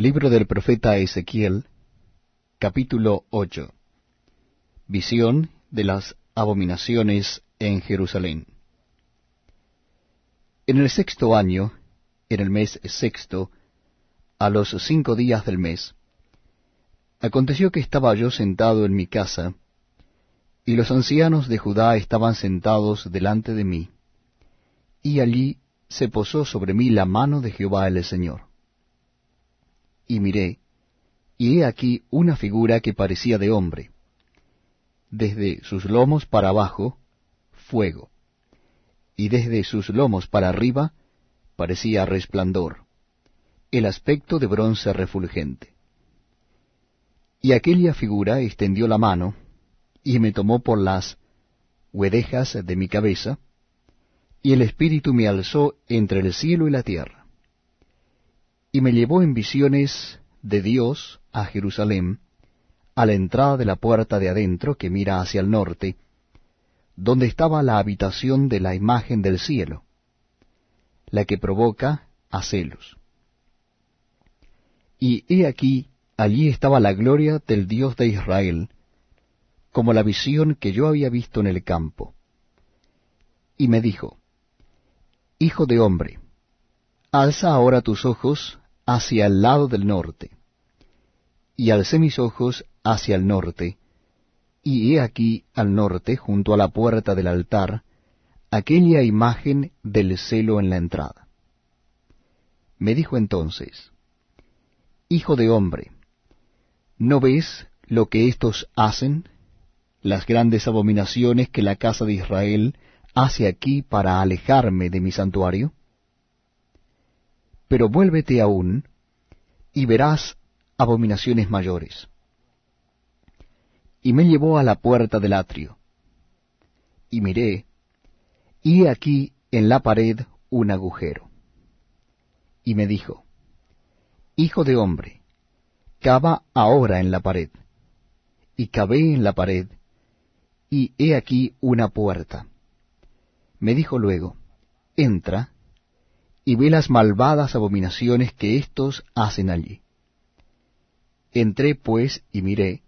Libro del profeta Ezequiel, capítulo 8. Visión de las abominaciones en Jerusalén. En el sexto año, en el mes sexto, a los cinco días del mes, aconteció que estaba yo sentado en mi casa, y los ancianos de Judá estaban sentados delante de mí, y allí se posó sobre mí la mano de Jehová el Señor y miré, y he aquí una figura que parecía de hombre. Desde sus lomos para abajo, fuego, y desde sus lomos para arriba, parecía resplandor, el aspecto de bronce refulgente. Y aquella figura extendió la mano, y me tomó por las huedejas de mi cabeza, y el Espíritu me alzó entre el cielo y la tierra y me llevó en visiones de Dios a Jerusalén, a la entrada de la puerta de adentro que mira hacia el norte, donde estaba la habitación de la imagen del cielo, la que provoca a celos. Y he aquí, allí estaba la gloria del Dios de Israel, como la visión que yo había visto en el campo. Y me dijo, Hijo de hombre, alza ahora tus ojos hacia el lado del norte. Y alcé mis ojos hacia el norte, y he aquí al norte, junto a la puerta del altar, aquella imagen del celo en la entrada. Me dijo entonces, Hijo de hombre, ¿no ves lo que éstos hacen? Las grandes abominaciones que la casa de Israel hace aquí para alejarme de mi santuario? Pero vuélvete aún, y verás abominaciones mayores. Y me llevó a la puerta del atrio, y miré, y aquí en la pared un agujero. Y me dijo, Hijo de hombre, cava ahora en la pared. Y cavé en la pared, y he aquí una puerta. Me dijo luego, Entra, y ve las malvadas abominaciones que éstos hacen allí. Entré pues y miré,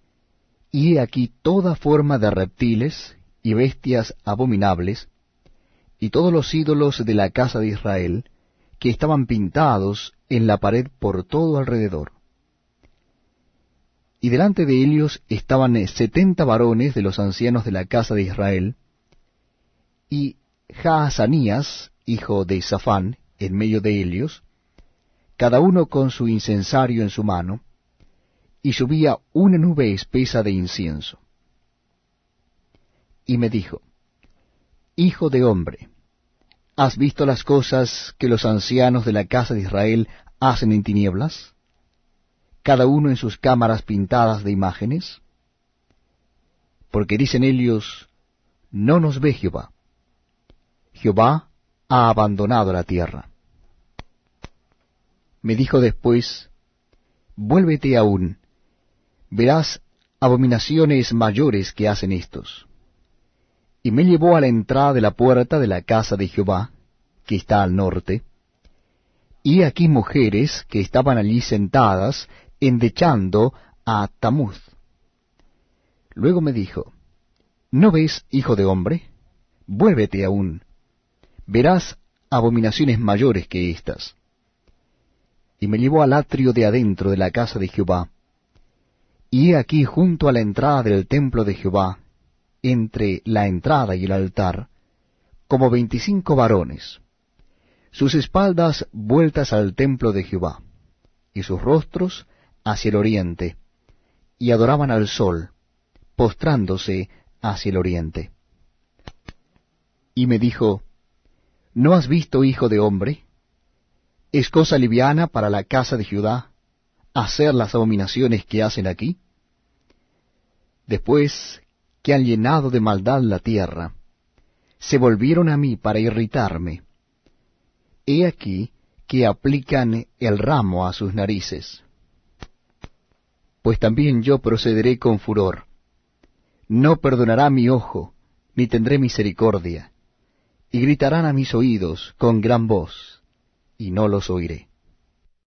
y he aquí toda forma de reptiles y bestias abominables, y todos los ídolos de la casa de Israel, que estaban pintados en la pared por todo alrededor. Y delante de ellos estaban setenta varones de los ancianos de la casa de Israel, y Jaazanías, hijo de Safán, en medio de ellos, cada uno con su incensario en su mano, y subía una nube espesa de incienso. Y me dijo, Hijo de hombre, ¿has visto las cosas que los ancianos de la casa de Israel hacen en tinieblas? Cada uno en sus cámaras pintadas de imágenes. Porque dicen ellos, no nos ve Jehová. Jehová ha abandonado la tierra. Me dijo después, Vuélvete aún, verás abominaciones mayores que hacen estos. Y me llevó a la entrada de la puerta de la casa de Jehová, que está al norte, y aquí mujeres que estaban allí sentadas, endechando a Tamuz. Luego me dijo, ¿No ves, hijo de hombre? Vuélvete aún, verás abominaciones mayores que éstas y me llevó al atrio de adentro de la casa de Jehová. Y he aquí junto a la entrada del templo de Jehová, entre la entrada y el altar, como veinticinco varones, sus espaldas vueltas al templo de Jehová, y sus rostros hacia el oriente, y adoraban al sol, postrándose hacia el oriente. Y me dijo, ¿No has visto, hijo de hombre? ¿Es cosa liviana para la casa de Judá hacer las abominaciones que hacen aquí? Después que han llenado de maldad la tierra, se volvieron a mí para irritarme. He aquí que aplican el ramo a sus narices. Pues también yo procederé con furor. No perdonará mi ojo, ni tendré misericordia. Y gritarán a mis oídos con gran voz y no los oiré.